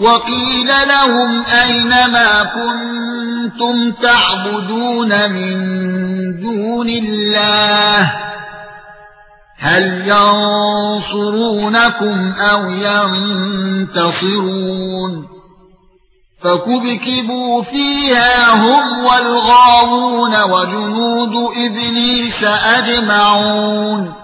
وقيل لهم أين ما كنتم تعبدون من دون الله؟ هل ينصرونكم أو ينتصرون؟ فكبكبوا فيها هم والغاوون وجنود إبليس أجمعون.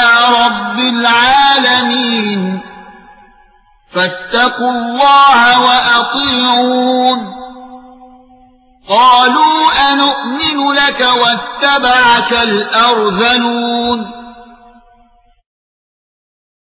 فاتقوا الله وأطيعون. قالوا أنؤمن لك واتبعك الأرذلون.